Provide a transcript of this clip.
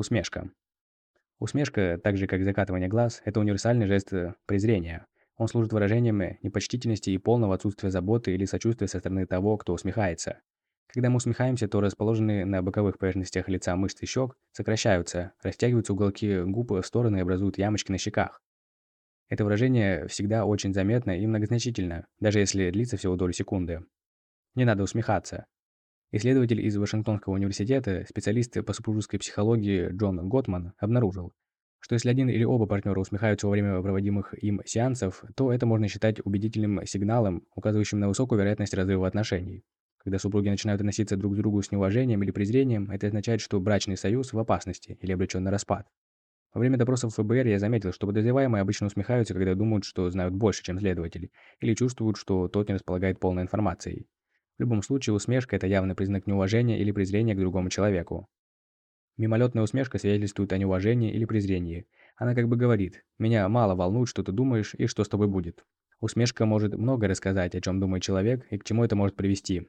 Усмешка. Усмешка, так же как закатывание глаз, это универсальный жест э, презрения. Он служит выражением э, непочтительности и полного отсутствия заботы или сочувствия со стороны того, кто усмехается. Когда мы усмехаемся, то расположенные на боковых поверхностях лица мышцы щек сокращаются, растягиваются уголки губ в стороны и образуют ямочки на щеках. Это выражение всегда очень заметно и многозначительно, даже если длится всего долю секунды. Не надо усмехаться. Исследователь из Вашингтонского университета, специалист по супружеской психологии Джон Готман, обнаружил, что если один или оба партнера усмехаются во время проводимых им сеансов, то это можно считать убедительным сигналом, указывающим на высокую вероятность разрыва отношений. Когда супруги начинают относиться друг к другу с неуважением или презрением, это означает, что брачный союз в опасности или обречен на распад. Во время допросов ФБР я заметил, что подозреваемые обычно усмехаются, когда думают, что знают больше, чем следователи, или чувствуют, что тот не располагает полной информацией. В любом случае, усмешка – это явный признак неуважения или презрения к другому человеку. Мимолетная усмешка свидетельствует о неуважении или презрении. Она как бы говорит «меня мало волнует, что ты думаешь и что с тобой будет». Усмешка может много рассказать, о чем думает человек и к чему это может привести.